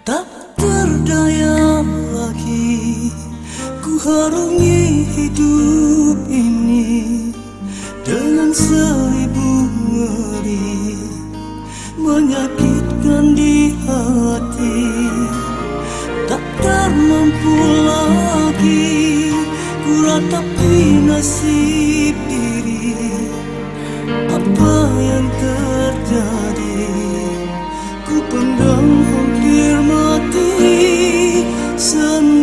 Tak berdaya lagi Ku harungi hidup ini Dengan seribu ngeri Menyakitkan di hati. Tak termampu lagi Ku ratapi nasib diri. Apa yang terjadi